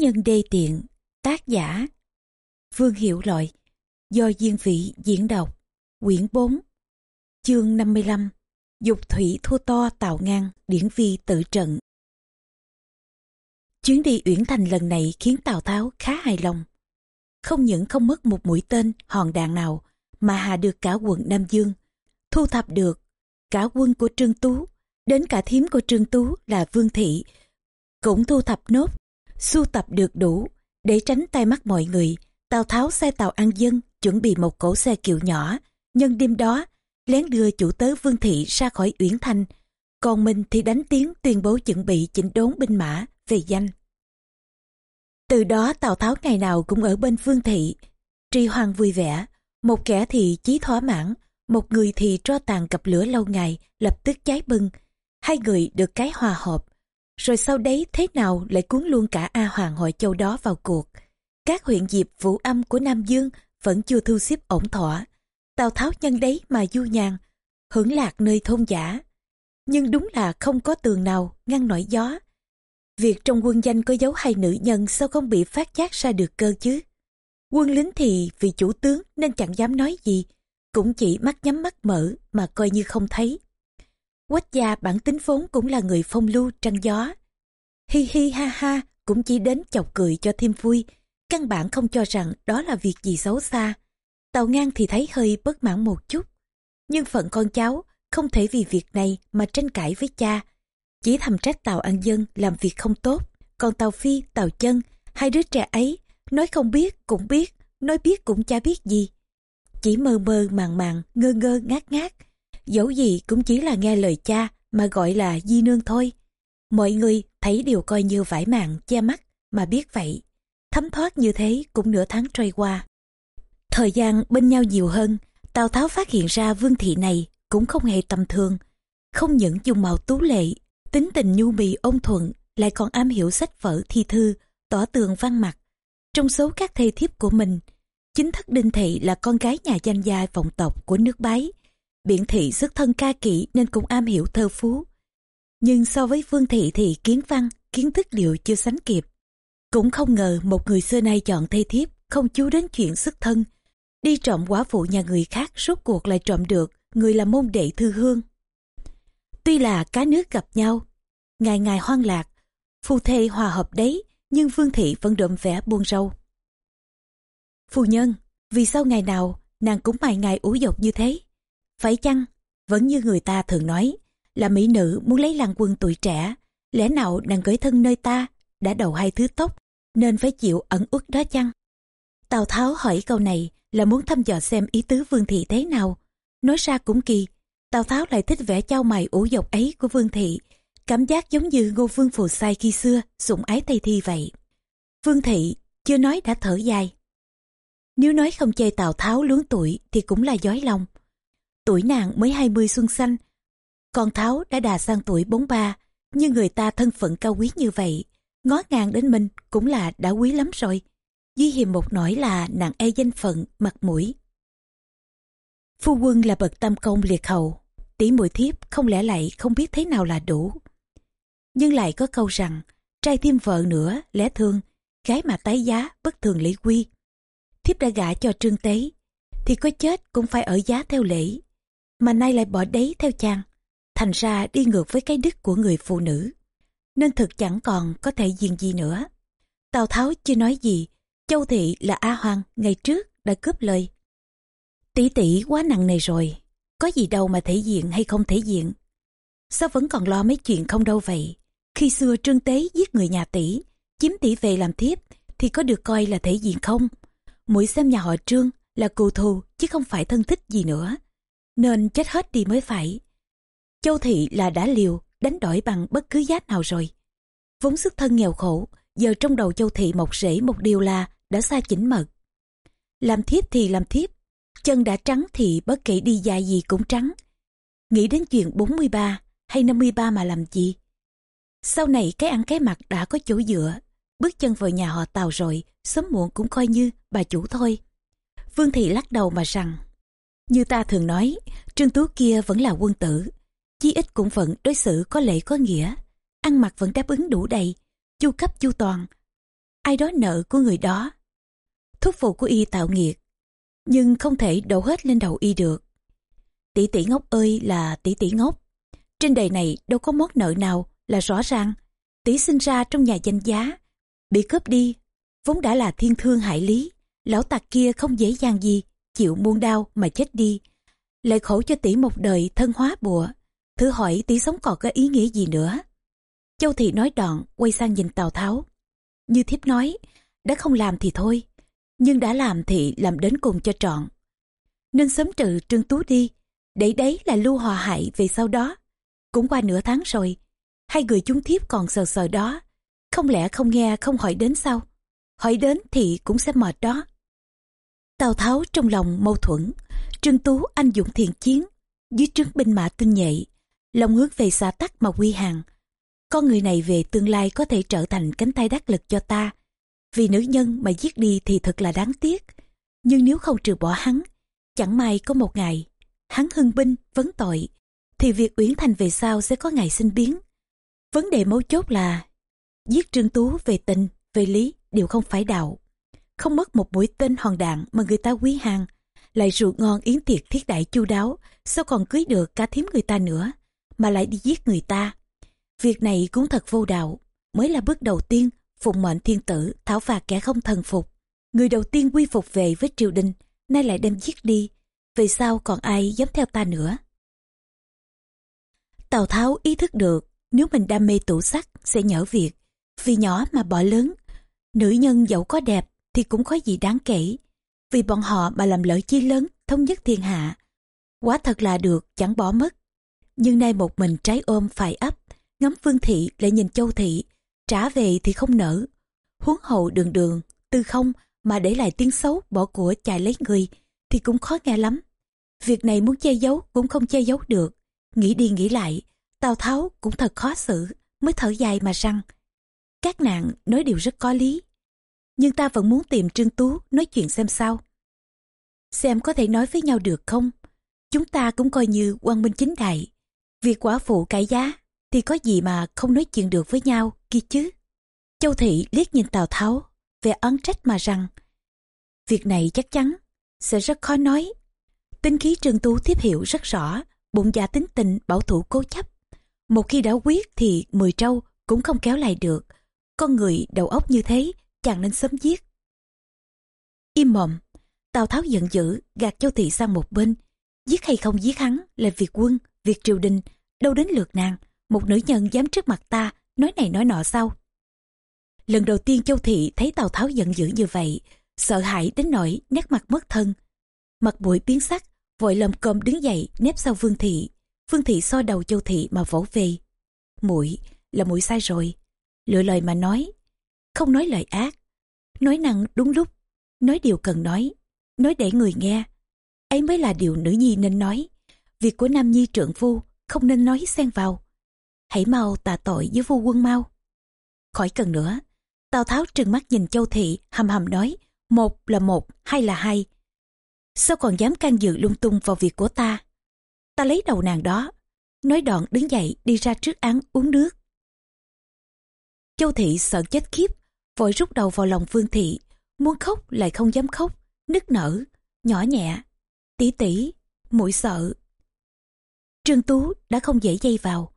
nhân đê tiện, tác giả, Vương Hiệu Lội, do Diên Vị diễn đọc, quyển 4, chương 55, Dục thủy thua to tào ngang, điển vi tự trận. Chuyến đi Uyển Thành lần này khiến Tào Tháo khá hài lòng. Không những không mất một mũi tên, hòn đạn nào, mà hạ được cả quận Nam Dương, thu thập được cả quân của Trương Tú, đến cả thím của Trương Tú là Vương Thị, cũng thu thập nốt, sưu tập được đủ, để tránh tay mắt mọi người, Tào Tháo sai Tàu An Dân chuẩn bị một cỗ xe kiệu nhỏ, nhân đêm đó, lén đưa chủ tớ Vương Thị ra khỏi Uyển Thanh, còn mình thì đánh tiếng tuyên bố chuẩn bị chỉnh đốn binh mã về danh. Từ đó Tào Tháo ngày nào cũng ở bên Vương Thị, tri hoang vui vẻ, một kẻ thì chí thỏa mãn, một người thì tro tàn cặp lửa lâu ngày, lập tức cháy bưng. Hai người được cái hòa hợp. Rồi sau đấy thế nào lại cuốn luôn cả A Hoàng hội châu đó vào cuộc. Các huyện diệp vũ âm của Nam Dương vẫn chưa thu xếp ổn thỏa. Tào Tháo nhân đấy mà du nhàn, hưởng lạc nơi thôn giả. Nhưng đúng là không có tường nào ngăn nổi gió. Việc trong quân danh có dấu hai nữ nhân sao không bị phát giác ra được cơ chứ? Quân lính thì vì chủ tướng nên chẳng dám nói gì, cũng chỉ mắt nhắm mắt mở mà coi như không thấy. Quách gia bản tính vốn cũng là người phong lưu trăng gió. Hi hi ha ha cũng chỉ đến chọc cười cho thêm vui, căn bản không cho rằng đó là việc gì xấu xa. Tàu ngang thì thấy hơi bất mãn một chút, nhưng phận con cháu không thể vì việc này mà tranh cãi với cha. Chỉ thầm trách Tàu An Dân làm việc không tốt, còn Tàu Phi, Tàu Chân, hai đứa trẻ ấy, nói không biết cũng biết, nói biết cũng chả biết gì chỉ mơ mơ màng màng, ngơ ngơ ngát ngát. Dẫu gì cũng chỉ là nghe lời cha mà gọi là di nương thôi. Mọi người thấy đều coi như vải màng che mắt mà biết vậy. Thấm thoát như thế cũng nửa tháng trôi qua. Thời gian bên nhau nhiều hơn, Tào Tháo phát hiện ra vương thị này cũng không hề tầm thường. Không những dùng màu tú lệ, tính tình nhu mì ôn thuận, lại còn am hiểu sách vở thi thư, tỏ tường văn mặt. Trong số các thê thiếp của mình, Chính thất Đinh Thị là con gái nhà danh gia vọng tộc của nước Bái. Biện Thị xuất thân ca kỹ nên cũng am hiểu thơ phú. Nhưng so với Vương Thị thì kiến văn, kiến thức liệu chưa sánh kịp. Cũng không ngờ một người xưa nay chọn thê thiếp, không chú đến chuyện xuất thân. Đi trộm quả phụ nhà người khác rốt cuộc lại trộm được người là môn đệ thư hương. Tuy là cá nước gặp nhau, ngày ngày hoang lạc, phu thê hòa hợp đấy, nhưng Vương Thị vẫn đượm vẻ buông râu. Phu nhân, vì sao ngày nào nàng cũng mài ngày ủ dột như thế? Phải chăng, vẫn như người ta thường nói, là mỹ nữ muốn lấy làng quân tuổi trẻ, lẽ nào nàng gửi thân nơi ta, đã đầu hai thứ tóc, nên phải chịu ẩn uất đó chăng? Tào Tháo hỏi câu này là muốn thăm dò xem ý tứ Vương Thị thế nào. Nói ra cũng kỳ, Tào Tháo lại thích vẽ trao mày ủ dọc ấy của Vương Thị, cảm giác giống như Ngô Vương Phù Sai khi xưa, sủng ái Tây Thi vậy. Vương Thị chưa nói đã thở dài. Nếu nói không chê Tào Tháo luống tuổi thì cũng là dối lòng. Tuổi nàng mới 20 xuân xanh, còn Tháo đã đà sang tuổi 43, nhưng người ta thân phận cao quý như vậy, ngó ngàng đến mình cũng là đã quý lắm rồi. Duy hiềm một nỗi là nàng e danh phận, mặt mũi. Phu quân là bậc tam công liệt hậu, tỷ muội thiếp không lẽ lại không biết thế nào là đủ. Nhưng lại có câu rằng, trai thêm vợ nữa lẽ thương, gái mà tái giá bất thường lý quy thiếp đã gả cho trương tế thì có chết cũng phải ở giá theo lễ mà nay lại bỏ đấy theo chàng, thành ra đi ngược với cái đức của người phụ nữ. Nên thực chẳng còn có thể diện gì nữa. Tào tháo chưa nói gì, châu thị là a hoàng ngày trước đã cướp lời. Tỷ tỷ quá nặng này rồi, có gì đâu mà thể diện hay không thể diện. Sao vẫn còn lo mấy chuyện không đâu vậy? Khi xưa trương tế giết người nhà tỷ, chiếm tỷ về làm thiếp, thì có được coi là thể diện không? Mũi xem nhà họ trương là cù thù chứ không phải thân thích gì nữa nên chết hết đi mới phải. Châu thị là đã liều đánh đổi bằng bất cứ giá nào rồi. Vốn sức thân nghèo khổ giờ trong đầu châu thị mọc rễ một điều là đã xa chỉnh mật làm thiếp thì làm thiếp chân đã trắng thì bất kể đi dài gì cũng trắng. Nghĩ đến chuyện 43 hay 53 mà làm gì? Sau này cái ăn cái mặt đã có chỗ dựa bước chân vào nhà họ tàu rồi sớm muộn cũng coi như bà chủ thôi. Vương Thị lắc đầu mà rằng, như ta thường nói, Trương Tú kia vẫn là quân tử, chí ít cũng vẫn đối xử có lễ có nghĩa, ăn mặc vẫn đáp ứng đủ đầy, chu cấp chu toàn. ai đó nợ của người đó. Thúc phụ của y tạo nghiệt, nhưng không thể đổ hết lên đầu y được. Tỷ tỷ ngốc ơi là tỷ tỷ ngốc. Trên đời này đâu có món nợ nào là rõ ràng. Tỷ sinh ra trong nhà danh giá, bị cướp đi, vốn đã là thiên thương hại lý. Lão tặc kia không dễ dàng gì, chịu muôn đau mà chết đi. Lại khổ cho tỷ một đời thân hóa bùa. Thử hỏi tỷ sống còn có ý nghĩa gì nữa. Châu Thị nói đoạn, quay sang nhìn Tào Tháo. Như thiếp nói, đã không làm thì thôi, nhưng đã làm thì làm đến cùng cho trọn. Nên sớm trừ Trương Tú đi, để đấy là lưu hòa hại về sau đó. Cũng qua nửa tháng rồi, hai người chúng thiếp còn sờ sờ đó. Không lẽ không nghe không hỏi đến sao? Hỏi đến thì cũng sẽ mệt đó. Tào Tháo trong lòng mâu thuẫn, Trương Tú anh dũng thiện chiến, dưới trướng binh mã tinh nhạy, lòng hướng về xã tắc mà quy hàng. Con người này về tương lai có thể trở thành cánh tay đắc lực cho ta. Vì nữ nhân mà giết đi thì thật là đáng tiếc. Nhưng nếu không trừ bỏ hắn, chẳng may có một ngày, hắn hưng binh, vấn tội, thì việc Uyển Thành về sau sẽ có ngày sinh biến. Vấn đề mấu chốt là giết Trương Tú về tình, về lý đều không phải đạo. Không mất một mũi tên hòn đạn mà người ta quý hàng, lại rượu ngon yến tiệc thiết đại chu đáo, sao còn cưới được cả thím người ta nữa, mà lại đi giết người ta. Việc này cũng thật vô đạo, mới là bước đầu tiên phụng mệnh thiên tử thảo phạt kẻ không thần phục. Người đầu tiên quy phục về với triều đình, nay lại đem giết đi, về sau còn ai dám theo ta nữa. Tào Tháo ý thức được nếu mình đam mê tủ sắc sẽ nhỡ việc, vì nhỏ mà bỏ lớn. Nữ nhân dẫu có đẹp thì cũng có gì đáng kể, vì bọn họ mà làm lợi chi lớn thống nhất thiên hạ. Quá thật là được chẳng bỏ mất. Nhưng nay một mình trái ôm phải ấp, ngắm phương thị lại nhìn châu thị, trả về thì không nở. Huống hậu đường đường, tư không mà để lại tiếng xấu bỏ của chạy lấy người thì cũng khó nghe lắm. Việc này muốn che giấu cũng không che giấu được. Nghĩ đi nghĩ lại, Tào Tháo cũng thật khó xử, mới thở dài mà rằng. Các nạn nói điều rất có lý. Nhưng ta vẫn muốn tìm Trương Tú nói chuyện xem sao. Xem có thể nói với nhau được không? Chúng ta cũng coi như quan minh chính đại. Việc quả phụ cải giá thì có gì mà không nói chuyện được với nhau kia chứ. Châu Thị liếc nhìn Tào Tháo, về ấn trách mà rằng việc này chắc chắn sẽ rất khó nói. Tính khí Trương Tú tiếp hiểu rất rõ, bụng dạ tính tình bảo thủ cố chấp. Một khi đã quyết thì mười trâu cũng không kéo lại được. Con người đầu óc như thế, chàng nên sớm giết. Im mồm, Tào Tháo giận dữ, gạt Châu Thị sang một bên. Giết hay không giết hắn là việc quân, việc triều đình, đâu đến lượt nàng. Một nữ nhân dám trước mặt ta, nói này nói nọ sao? Lần đầu tiên Châu Thị thấy Tào Tháo giận dữ như vậy, sợ hãi đến nỗi nét mặt mất thân. Mặt bụi biến sắc, vội lầm cơm đứng dậy nép sau Vương Thị. Vương Thị so đầu Châu Thị mà vỗ về. Mũi là mũi sai rồi. Lựa lời mà nói, không nói lời ác. Nói năng đúng lúc, nói điều cần nói, nói để người nghe. Ấy mới là điều nữ nhi nên nói. Việc của nam nhi trượng phu không nên nói xen vào. Hãy mau tạ tội với vua quân mau. Khỏi cần nữa. Tào Tháo trừng mắt nhìn Châu Thị hầm hầm nói một là một, hai là hai. Sao còn dám can dự lung tung vào việc của ta? Ta lấy đầu nàng đó. Nói đoạn đứng dậy đi ra trước án uống nước. Châu Thị sợ chết khiếp, vội rút đầu vào lòng Vương Thị, muốn khóc lại không dám khóc, nức nở, nhỏ nhẹ, tỉ tỉ, mũi sợ. Trương Tú đã không dễ dây vào.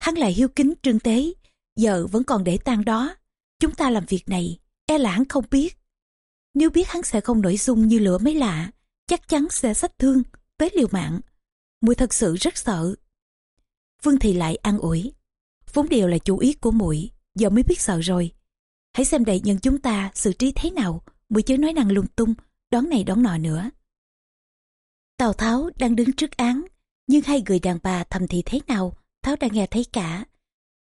Hắn lại hiếu kính Trương Tế, giờ vẫn còn để tang đó. Chúng ta làm việc này, e là hắn không biết. Nếu biết hắn sẽ không nổi sung như lửa mấy lạ, chắc chắn sẽ sách thương, tới liều mạng. Mùi thật sự rất sợ. Vương Thị lại an ủi. Vốn điều là chủ ý của muội giờ mới biết sợ rồi. Hãy xem đại nhân chúng ta xử trí thế nào, muội chớ nói năng lung tung, đón này đón nọ nữa. Tào Tháo đang đứng trước án, nhưng hai người đàn bà thầm thì thế nào, Tháo đã nghe thấy cả.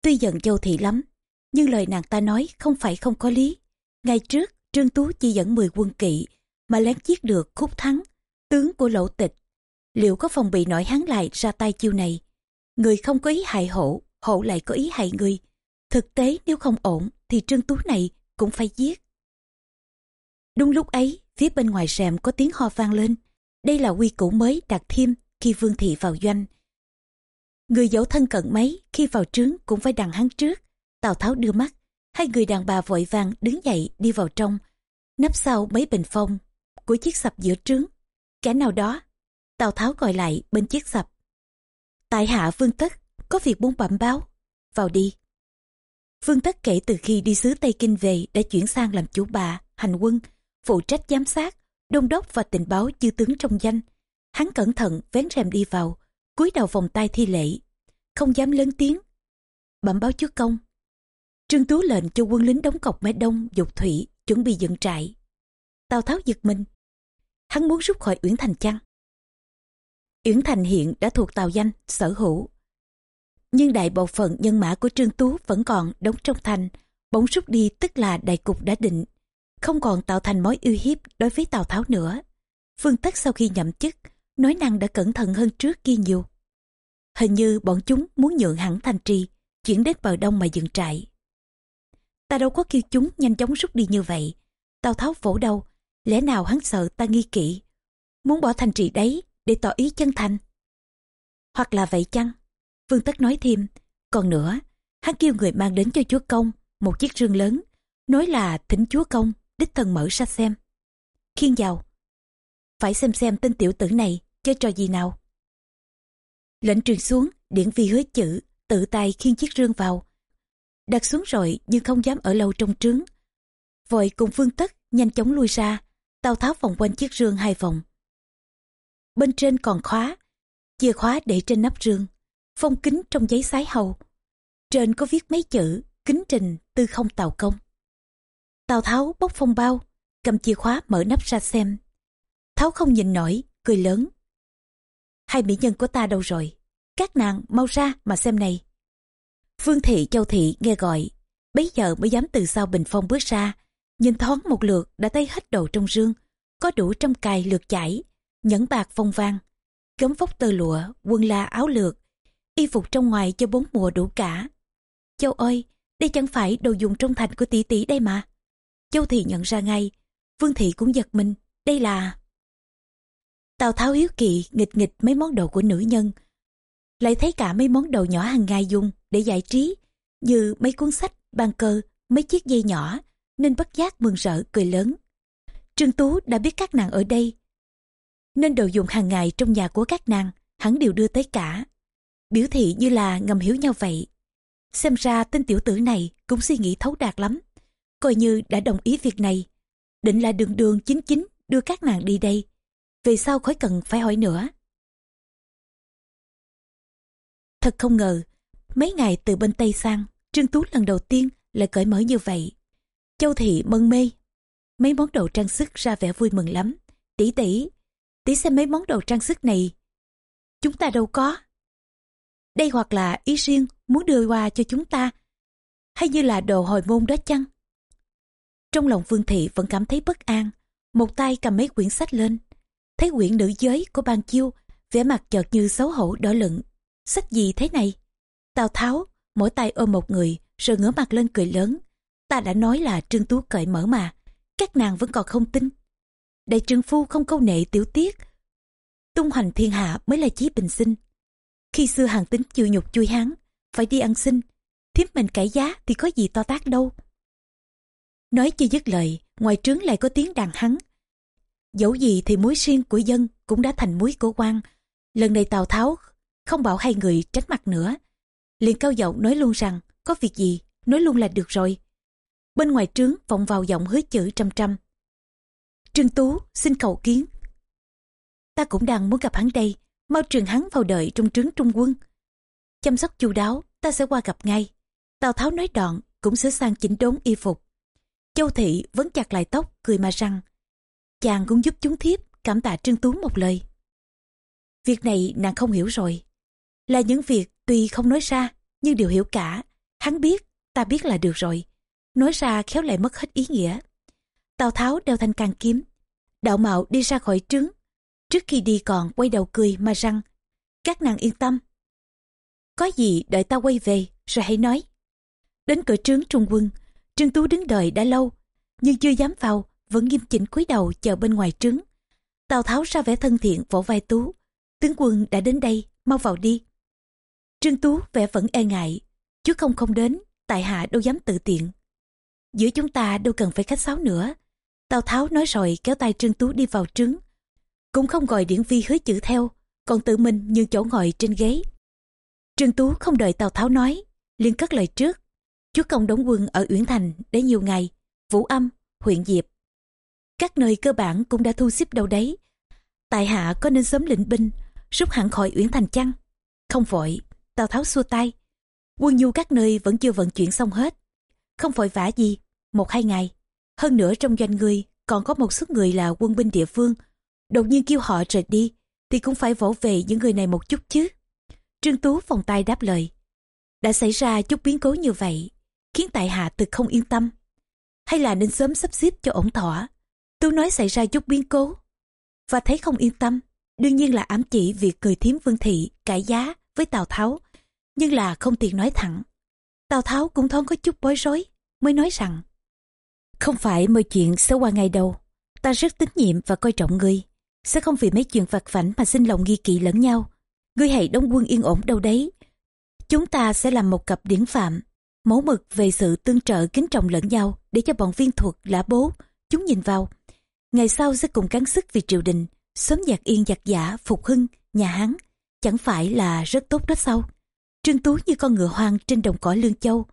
Tuy giận Châu Thị lắm, nhưng lời nàng ta nói không phải không có lý. Ngày trước, Trương Tú chỉ dẫn 10 quân kỵ, mà lén giết được khúc thắng, tướng của lỗ tịch. Liệu có phòng bị nổi hắn lại ra tay chiêu này? Người không có ý hại hổ, hổ lại có ý hại người. Thực tế nếu không ổn thì Trương Tú này cũng phải giết. Đúng lúc ấy, phía bên ngoài rèm có tiếng ho vang lên. Đây là quy củ mới đặt thêm khi Vương Thị vào doanh. Người dẫu thân cận mấy khi vào trướng cũng phải đằng hắn trước. Tào Tháo đưa mắt, Hai người đàn bà vội vàng đứng dậy đi vào trong, nấp sau mấy bình phong của chiếc sập giữa trướng. Kẻ nào đó, Tào Tháo gọi lại bên chiếc sập. Tại hạ Vương Tất, có việc muốn bẩm báo. Vào đi. Vương Tất kể từ khi đi xứ Tây Kinh về đã chuyển sang làm chủ bà, hành quân, phụ trách giám sát, đôn đốc và tình báo chư tướng trong danh. Hắn cẩn thận vén rèm đi vào, cúi đầu vòng tay thi lễ, không dám lớn tiếng. Bẩm báo chúa công. Trương Tú lệnh cho quân lính đóng cọc mé đông, dục thủy, chuẩn bị dựng trại. Tào Tháo giật mình. Hắn muốn rút khỏi Uyển Thành chăng? Uyển Thành hiện đã thuộc Tào Danh, sở hữu. Nhưng đại bộ phận nhân mã của Trương Tú vẫn còn đóng trong thành, bỗng rút đi tức là đại cục đã định, không còn tạo thành mối uy hiếp đối với Tào Tháo nữa. Phương Tất sau khi nhậm chức, nói năng đã cẩn thận hơn trước kia nhiều. Hình như bọn chúng muốn nhượng hẳn thành trì, chuyển đến bờ đông mà dựng trại. Ta đâu có kêu chúng nhanh chóng rút đi như vậy. Tào Tháo vỗ đầu, lẽ nào hắn sợ ta nghi kỵ, muốn bỏ thành trì đấy để tỏ ý chân thành. Hoặc là vậy chăng? Vương Tất nói thêm, còn nữa, hắn kêu người mang đến cho chúa công một chiếc rương lớn, nói là thỉnh chúa công, đích thân mở ra xem. Khiên vào, phải xem xem tên tiểu tử này chơi trò gì nào. Lệnh truyền xuống, điển vi hứa chữ, tự tay khiên chiếc rương vào. Đặt xuống rồi nhưng không dám ở lâu trong trướng. Vội cùng Vương Tất nhanh chóng lui ra, Tào Tháo vòng quanh chiếc rương hai vòng. Bên trên còn khóa, chìa khóa để trên nắp rương, phong kính trong giấy sái hầu. Trên có viết mấy chữ, kính trình tư không tào công. Tào Tháo bóc phong bao, cầm chìa khóa mở nắp ra xem. Tháo không nhìn nổi, cười lớn. Hai mỹ nhân của ta đâu rồi? Các nàng mau ra mà xem này. Phương Thị Châu Thị nghe gọi, bấy giờ mới dám từ sau bình phong bước ra, nhìn thoáng một lượt đã thấy hết đồ trong rương, có đủ trăm cài lượt chảy, nhẫn bạc phong vang, gấm vóc tơ lụa, quân la áo lược, y phục trong ngoài cho bốn mùa đủ cả. Châu ơi, đây chẳng phải đồ dùng trong thành của tỷ tỷ đây mà. Châu Thị nhận ra ngay, Vương Thị cũng giật mình, đây là... Tào Tháo hiếu kỳ nghịch nghịch mấy món đồ của nữ nhân, lại thấy cả mấy món đồ nhỏ hàng ngày dùng để giải trí, như mấy cuốn sách, bàn cờ, mấy chiếc dây nhỏ, nên bất giác mừng rỡ cười lớn. Trương Tú đã biết các nàng ở đây, nên đồ dùng hàng ngày trong nhà của các nàng hắn đều đưa tới cả. Biểu thị như là ngầm hiểu nhau vậy. Xem ra tên tiểu tử này cũng suy nghĩ thấu đạt lắm, coi như đã đồng ý việc này. Định là đường đường chính chính đưa các nàng đi đây. Về sau khỏi cần phải hỏi nữa. Thật không ngờ, mấy ngày từ bên Tây sang, Trương Tú lần đầu tiên lại cởi mở như vậy. Châu Thị mân mê. Mấy món đồ trang sức ra vẻ vui mừng lắm. Tỷ tỷ, tỷ xem mấy món đồ trang sức này. Chúng ta đâu có. Đây hoặc là ý riêng muốn đưa qua cho chúng ta, hay như là đồ hồi môn đó chăng? Trong lòng Vương Thị vẫn cảm thấy bất an, một tay cầm mấy quyển sách lên. Thấy quyển nữ giới của ban chiêu, vẻ mặt chợt như xấu hổ đỏ lựng. Sách gì thế này? Tào Tháo, mỗi tay ôm một người, rồi ngửa mặt lên cười lớn. Ta đã nói là Trương Tú cởi mở mà, các nàng vẫn còn không tin. Đại trương phu không câu nệ tiểu tiết. Tung hoành thiên hạ mới là chí bình sinh. Khi xưa hàng tính chịu nhục chui hắn phải đi ăn xin, thiếp mình cải giá thì có gì to tác đâu. Nói chưa dứt lời, ngoài trướng lại có tiếng đàn hắn. Dẫu gì thì muối riêng của dân cũng đã thành muối của quan. Lần này Tào Tháo không bảo hai người tránh mặt nữa. liền cao giọng nói luôn rằng, có việc gì, nói luôn là được rồi. Bên ngoài trướng vọng vào giọng hứa chữ trăm trăm. Trương Tú xin cầu kiến. Ta cũng đang muốn gặp hắn đây, mau truyền hắn vào đợi trong trướng trung quân. Chăm sóc chu đáo, ta sẽ qua gặp ngay. Tào Tháo nói đoạn, cũng sửa sang chỉnh đốn y phục. Châu Thị vẫn chặt lại tóc, cười mà rằng, chàng cũng giúp chúng thiếp, cảm tạ Trương Tú một lời. Việc này nàng không hiểu rồi. Là những việc tuy không nói ra, nhưng đều hiểu cả. Hắn biết, ta biết là được rồi. Nói ra khéo lại mất hết ý nghĩa. Tào Tháo đeo thanh càng kiếm. Đạo mạo đi ra khỏi trướng. Trước khi đi còn quay đầu cười mà rằng, các nàng yên tâm. Có gì đợi ta quay về, rồi hãy nói. Đến cửa trướng trung quân, Trương Tú đứng đợi đã lâu, nhưng chưa dám vào, vẫn nghiêm chỉnh cúi đầu chờ bên ngoài trướng. Tào Tháo ra vẻ thân thiện vỗ vai Tú. Tướng quân đã đến đây, mau vào đi. Trương Tú vẻ vẫn e ngại, chứ không không đến, tại hạ đâu dám tự tiện. giữa chúng ta đâu cần phải khách sáo nữa. Tào Tháo nói rồi kéo tay Trương Tú đi vào trướng cũng không gọi Điển Vi hứa chữ theo, còn tự mình như chỗ ngồi trên ghế. Trương Tú không đợi Tào Tháo nói, liền cất lời trước. Chúa công đóng quân ở Uyển Thành để nhiều ngày, Vũ Âm, huyện Diệp. Các nơi cơ bản cũng đã thu xếp đâu đấy. Tại hạ có nên sớm lĩnh binh, rút hẳn khỏi Uyển Thành chăng? Không vội, Tào Tháo xua tay. Quân nhu các nơi vẫn chưa vận chuyển xong hết. Không vội vã gì, một hai ngày. Hơn nữa trong doanh người còn có một số người là quân binh địa phương. Đột nhiên kêu họ rời đi, thì cũng phải vỗ về những người này một chút chứ. Trương Tú vòng tay đáp lời. Đã xảy ra chút biến cố như vậy, khiến tại hạ thực không yên tâm. Hay là nên sớm sắp xếp cho ổn thỏa. Tú nói xảy ra chút biến cố, và thấy không yên tâm. Đương nhiên là ám chỉ việc người thiếm vương thị cãi giá với Tào Tháo, nhưng là không tiện nói thẳng. Tào Tháo cũng thoáng có chút bối rối, mới nói rằng Không phải mọi chuyện sẽ qua ngày đâu, ta rất tín nhiệm và coi trọng ngươi, sẽ không vì mấy chuyện vặt vảnh mà sinh lòng nghi kỵ lẫn nhau. Ngươi hãy đóng quân yên ổn đâu đấy. Chúng ta sẽ làm một cặp điển phạm, mẫu mực về sự tương trợ kính trọng lẫn nhau để cho bọn viên thuật lã bố, chúng nhìn vào. Ngày sau sẽ cùng cán sức vì triều đình, sớm giặc yên giặc giả, phục hưng, nhà Hán, chẳng phải là rất tốt đó sao? Trương Tú như con ngựa hoang trên đồng cỏ Lương Châu,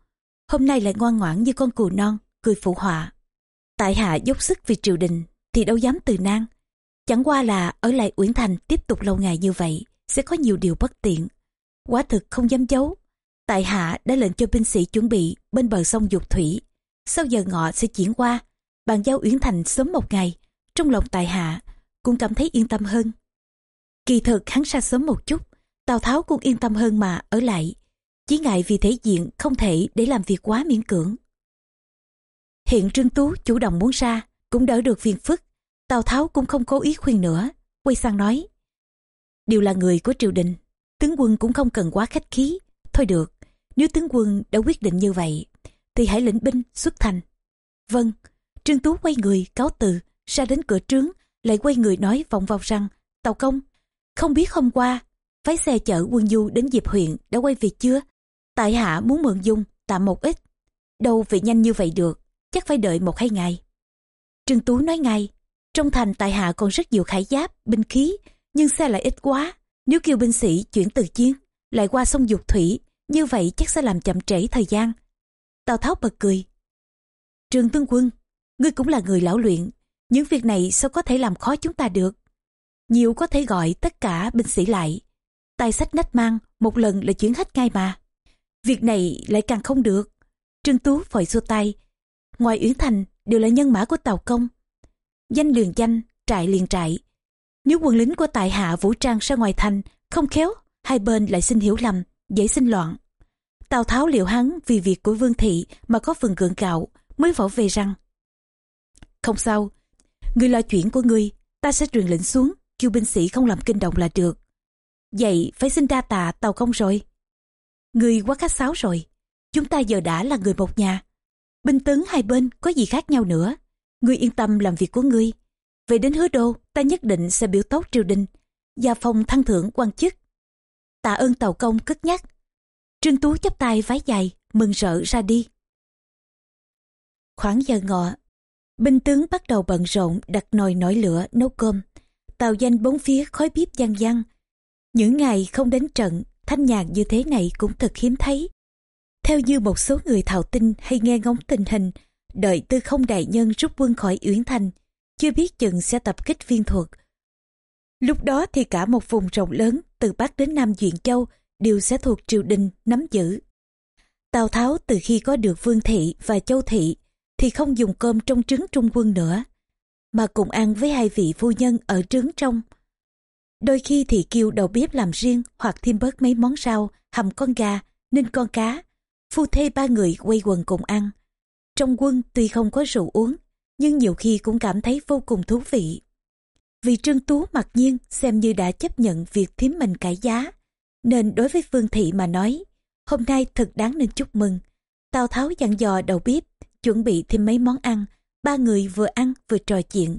hôm nay lại ngoan ngoãn như con cừu non, cười phụ họa. Tại hạ dốc sức vì triều đình, thì đâu dám từ nan. Chẳng qua là ở lại Uyển Thành tiếp tục lâu ngày như vậy, sẽ có nhiều điều bất tiện. Quá thực không dám giấu. Tại hạ đã lệnh cho binh sĩ chuẩn bị bên bờ sông Dục Thủy. Sau giờ ngọ sẽ chuyển qua, bàn giao Uyển Thành sớm một ngày. Trong lòng tại hạ cũng cảm thấy yên tâm hơn. Kỳ thực hắn ra sớm một chút, Tào Tháo cũng yên tâm hơn mà ở lại. Chỉ ngại vì thể diện không thể để làm việc quá miễn cưỡng. Hiện Trương Tú chủ động muốn ra, cũng đỡ được phiền phức. Tào Tháo cũng không cố ý khuyên nữa, quay sang nói. Đều là người của triều đình, tướng quân cũng không cần quá khách khí. Thôi được, nếu tướng quân đã quyết định như vậy, thì hãy lĩnh binh xuất thành. Vâng, Trương Tú quay người cáo từ, ra đến cửa trướng, lại quay người nói vọng vào rằng, Tàu công, không biết hôm qua, phái xe chở quân du đến Diệp huyện đã quay về chưa? Tại hạ muốn mượn dung, tạm một ít. Đâu về nhanh như vậy được, chắc phải đợi một hai ngày. Trương Tú nói ngay, trong thành tại hạ còn rất nhiều khải giáp, binh khí, nhưng xe lại ít quá. Nếu kêu binh sĩ chuyển từ chiến, lại qua sông Dục Thủy, như vậy chắc sẽ làm chậm trễ thời gian. Tào Tháo bật cười. trường Tướng Quân, ngươi cũng là người lão luyện, những việc này sao có thể làm khó chúng ta được. Nhiều có thể gọi tất cả binh sĩ lại. Tài sách nách mang, một lần là chuyển hết ngay mà. Việc này lại càng không được. Trương Tú vội xua tay. Ngoài Uyển Thành đều là nhân mã của Tàu Công. Danh liền danh, trại liền trại. Nếu quân lính của tại hạ vũ trang ra ngoài thành, không khéo, hai bên lại xin hiểu lầm, dễ sinh loạn. Tào Tháo liệu hắn vì việc của Vương Thị mà có phần gượng gạo, mới vỗ về rằng Không sao, người lo chuyện của ngươi, ta sẽ truyền lệnh xuống, kêu binh sĩ không làm kinh động là được. Vậy phải xin đa tạ Tàu Công rồi. người quá khách sáo rồi, chúng ta giờ đã là người một nhà. Binh tướng hai bên có gì khác nhau nữa, ngươi yên tâm làm việc của ngươi. Về đến hứa đô, ta nhất định sẽ biểu tốt triều đình, gia phong thăng thưởng quan chức. Tạ ơn tàu công cất nhắc. Trương Tú chắp tay vái dài, mừng rỡ ra đi. Khoảng giờ ngọ, binh tướng bắt đầu bận rộn đặt nồi nổi lửa nấu cơm. Tàu danh bốn phía khói bếp văng văng. Những ngày không đến trận, thanh nhàn như thế này cũng thật hiếm thấy. Theo như một số người thạo tin hay nghe ngóng tình hình, đợi tư không đại nhân rút quân khỏi Uyển Thành, chưa biết chừng sẽ tập kích viên thuật. Lúc đó thì cả một vùng rộng lớn từ Bắc đến Nam Duyện Châu đều sẽ thuộc triều đình nắm giữ. Tào Tháo từ khi có được Vương Thị và Châu Thị thì không dùng cơm trong trứng trung quân nữa, mà cùng ăn với hai vị phu nhân ở trứng trong. Đôi khi thì kêu đầu bếp làm riêng hoặc thêm bớt mấy món rau, hầm con gà, ninh con cá. Phu thê ba người quay quần cùng ăn. Trong quân tuy không có rượu uống, nhưng nhiều khi cũng cảm thấy vô cùng thú vị. Vì Trương Tú mặc nhiên xem như đã chấp nhận việc thím mình cải giá, nên đối với Vương Thị mà nói, hôm nay thật đáng nên chúc mừng. Tào Tháo dặn dò đầu bếp, chuẩn bị thêm mấy món ăn, ba người vừa ăn vừa trò chuyện.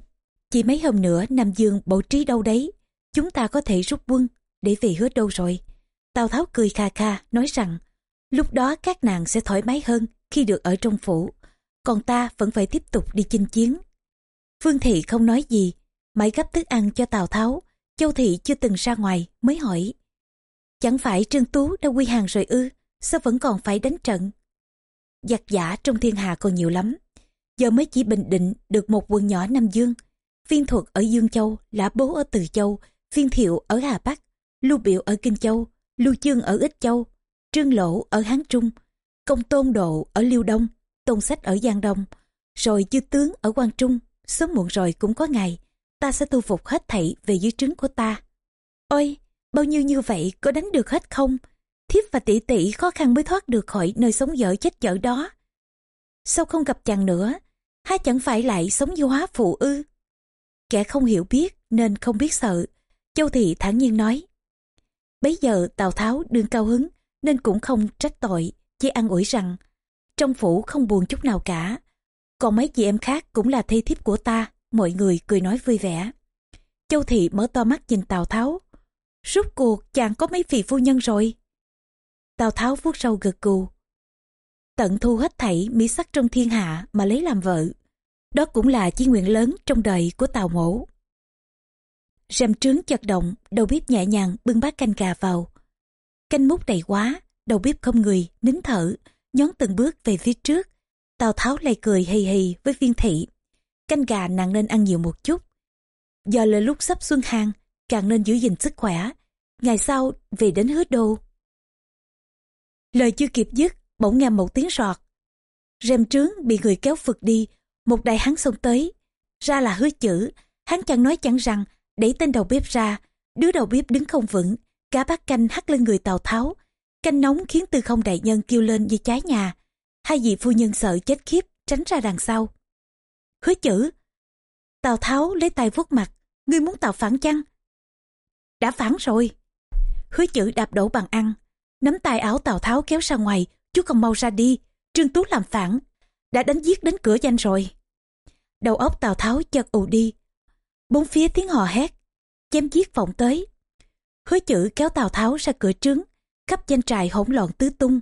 Chỉ mấy hôm nữa Nam Dương bổ trí đâu đấy, chúng ta có thể rút quân để về hứa đâu rồi. Tào Tháo cười kha kha nói rằng, lúc đó các nàng sẽ thoải mái hơn khi được ở trong phủ còn ta vẫn phải tiếp tục đi chinh chiến. Phương Thị không nói gì, mãi gấp thức ăn cho Tào Tháo. Châu Thị chưa từng ra ngoài mới hỏi. Chẳng phải Trương Tú đã quy hàng rồi ư, sao vẫn còn phải đánh trận? Giặc giả trong thiên hạ còn nhiều lắm. Giờ mới chỉ bình định được một quân nhỏ Nam Dương. Viên thuật ở Dương Châu, Lã Bố ở Từ Châu, Viên Thiệu ở Hà Bắc, Lưu Biểu ở Kinh Châu, Lưu Chương ở Ích Châu, Trương Lỗ ở Hán Trung, Công Tôn Độ ở Liêu Đông, Tôn Sách ở Giang Đông, rồi Dư Tướng ở Quang Trung, sớm muộn rồi cũng có ngày, ta sẽ thu phục hết thảy về dưới trướng của ta. Ôi, bao nhiêu như vậy có đánh được hết không? Thiếp và tỷ tỷ khó khăn mới thoát được khỏi nơi sống dở chết dở đó. Sao không gặp chàng nữa? hai chẳng phải lại sống vô hóa phụ ư? Kẻ không hiểu biết nên không biết sợ. Châu Thị thản nhiên nói. Bấy giờ Tào Tháo đương cao hứng nên cũng không trách tội, chỉ ăn ủi rằng trong phủ không buồn chút nào cả. Còn mấy chị em khác cũng là thi thiếp của ta, mọi người cười nói vui vẻ. Châu Thị mở to mắt nhìn Tào Tháo. Rốt cuộc chàng có mấy vị phu nhân rồi. Tào Tháo vuốt râu gật cù. Tận thu hết thảy mỹ sắc trong thiên hạ mà lấy làm vợ. Đó cũng là chí nguyện lớn trong đời của Tào Mổ. Rèm trướng chật động, đầu bếp nhẹ nhàng bưng bát canh gà vào. Canh múc đầy quá, đầu bếp không người, nín thở, nhón từng bước về phía trước. Tào Tháo lại cười hì hì với viên thị. Canh gà nặng nên ăn nhiều một chút. do là lúc sắp xuân hàng, càng nên giữ gìn sức khỏe. Ngày sau về đến hứa đô. Lời chưa kịp dứt, bỗng nghe một tiếng sọt. Rèm trướng bị người kéo phượt đi, một đại hán xông tới. Ra là hứa chữ, hắn chẳng nói chẳng rằng, đẩy tên đầu bếp ra. Đứa đầu bếp đứng không vững, cá bát canh hắt lên người Tào Tháo. Canh nóng khiến tư không đại nhân kêu lên như trái nhà. Hai vị phu nhân sợ chết khiếp, tránh ra đằng sau. Hứa chữ. Tào Tháo lấy tay vuốt mặt, ngươi muốn tạo phản chăng? Đã phản rồi. Hứa chữ đạp đổ bằng ăn, nắm tay áo Tào Tháo kéo ra ngoài, chú còn mau ra đi, Trương Tú làm phản, đã đánh giết đến cửa danh rồi. Đầu óc Tào Tháo chợt ù đi, bốn phía tiếng hò hét, chém giết vọng tới. Hứa chữ kéo Tào Tháo ra cửa trướng, khắp danh trại hỗn loạn tứ tung.